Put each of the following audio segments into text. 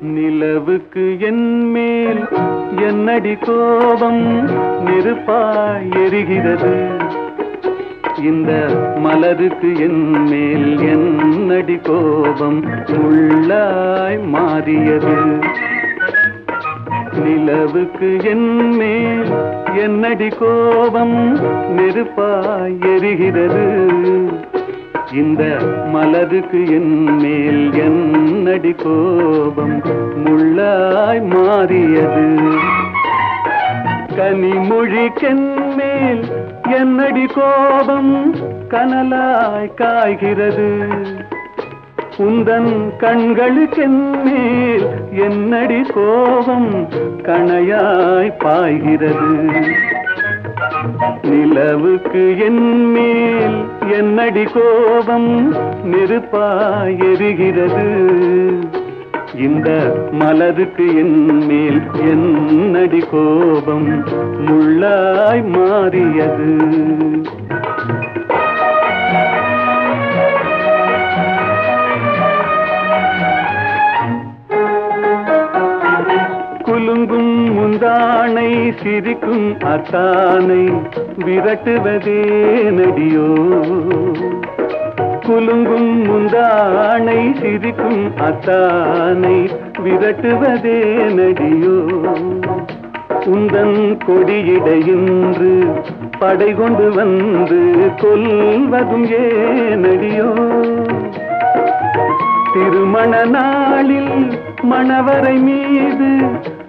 நிலவுக்கு என்மேல் என்னடி கோபம் நெருப்பாய் எரிகிறது. இந்த மலருக்கு என்மேல் என்னடி கோபம் உள்ளாய் மாறியது. நிலவுக்கு என்மேல் என்னடி கோபம் நெருப்பாய் எரிகிறது. இந்த மலருக்கு என் மேல் என்னடி கோபம்? முள்ளாய் மாறியது. கனிமொழிக்கென் மேல் என்னடி கோபம்? கனலாய் காய்கிறது. உந்தன் கண்களுக்கென் மேல் என்னடி கோபம்? கணையாய் பாய்கிறது. நிலவுக்கு என் மேல் என்னடி கோபம்? நெருப்பாய் எரிகிறது. இந்த மலருக்கு என் மேல் என்னடி கோபம்? முள்ளாய் மாறியது. ஆணை சிரிக்கும் அத்தானை விரட்டுவதே நடியோ. குலுங்கும் முந்தானை சிரிக்கும் அத்தானை விரட்டுவதே நடியோ. உந்தன் கொடியிடையின்று படை கொண்டு வந்து கொல்வதும் ஏனடியோ திருமண நாளில் மணவரை மீது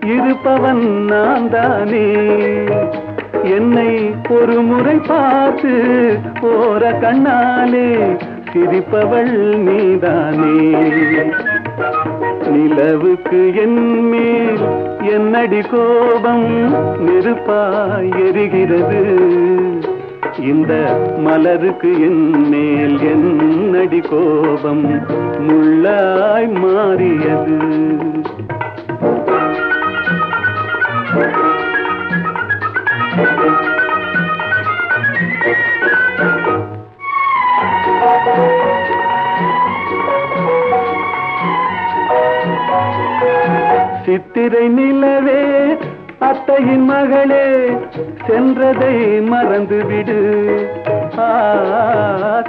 இருப்பவன் நான் தானே என்னை ஒரு முறை பார்த்து போற கண்ணாலே சிரிப்பவள் நீதானே. நிலவுக்கு என்மே என்னடி கோபம் நெருப்பாய் எரிகிறது. இந்த மலருக்கு என் மேல் என்னடி கோபம்? முள்ளாய் மாறியது. சித்திரை நிலவே அத்தையின் மகளே சென்றதை மறந்துவிடு.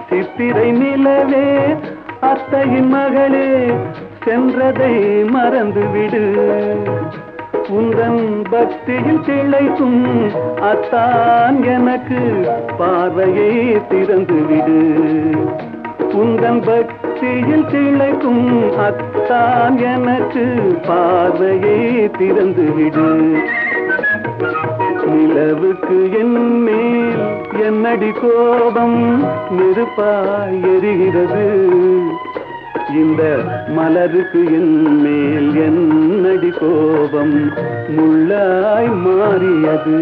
சித்திரை நிலவே அத்தையின் மகளே சென்றதை மறந்துவிடு. உந்தன் பக்தியில் திளைக்கும் அத்தான் எனக்கு பார்வையை திறந்துவிடு. உந்தன் பக்தி பக்தியில் திளைக்கும் அத்தான் எனக்கு பார்வையே திறந்துவிடு. நிலவுக்கு என் மேல் என்னடி கோபம் நெருப்பாய் எரிகிறது. இந்த மலருக்கு என் மேல் என்னடி கோபம் முள்ளாய் மாறியது.